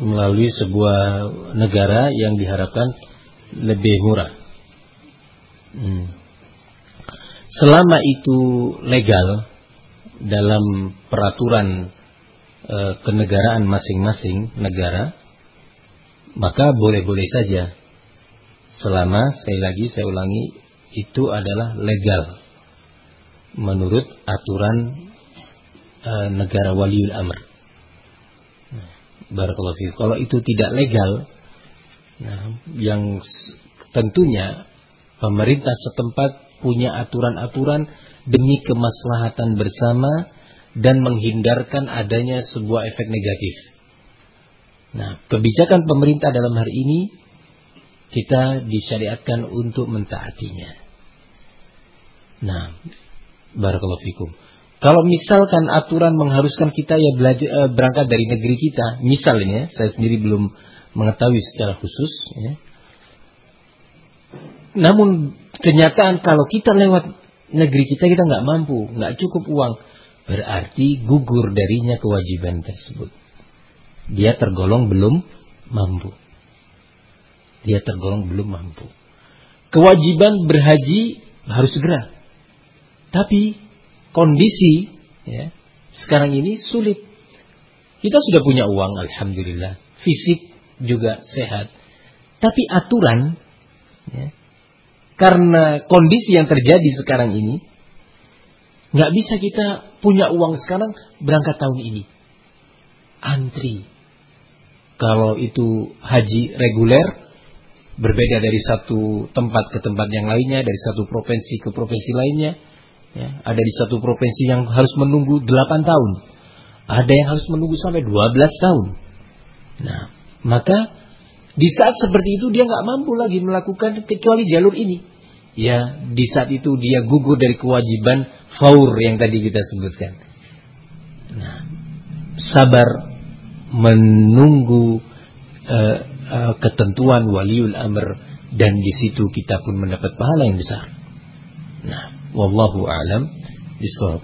melalui sebuah negara yang diharapkan lebih murah. Hmm. Selama itu legal dalam peraturan e, kenegaraan masing-masing negara, maka boleh-boleh saja. Selama sekali lagi saya ulangi itu adalah legal menurut aturan e, negara waliul amr. Barakallahu. Kalau itu tidak legal, nah, yang tentunya pemerintah setempat punya aturan-aturan demi kemaslahatan bersama dan menghindarkan adanya sebuah efek negatif. Nah, kebijakan pemerintah dalam hari ini kita disyariatkan untuk mentaatinya. Nah, barakallahu fikum. Kalau misalkan aturan mengharuskan kita ya belajar eh, berangkat dari negeri kita, misalnya saya sendiri belum mengetahui secara khusus, ya. namun kenyataan kalau kita lewat negeri kita kita nggak mampu, nggak cukup uang, berarti gugur darinya kewajiban tersebut. Dia tergolong belum mampu. Dia tergolong belum mampu. Kewajiban berhaji harus segera. Tapi kondisi ya, sekarang ini sulit. Kita sudah punya uang, alhamdulillah. Fisik juga sehat. Tapi aturan, ya, karena kondisi yang terjadi sekarang ini, nggak bisa kita punya uang sekarang berangkat tahun ini. Antri. Kalau itu haji reguler, berbeda dari satu tempat ke tempat yang lainnya, dari satu provinsi ke provinsi lainnya, Ya, ada di satu provinsi yang harus menunggu 8 tahun. Ada yang harus menunggu sampai 12 tahun. Nah, maka di saat seperti itu dia nggak mampu lagi melakukan kecuali jalur ini. Ya, di saat itu dia gugur dari kewajiban faur yang tadi kita sebutkan. Nah, sabar menunggu uh, uh, ketentuan waliul amr dan di situ kita pun mendapat pahala yang besar. Nah, والله أعلم. بالصواب.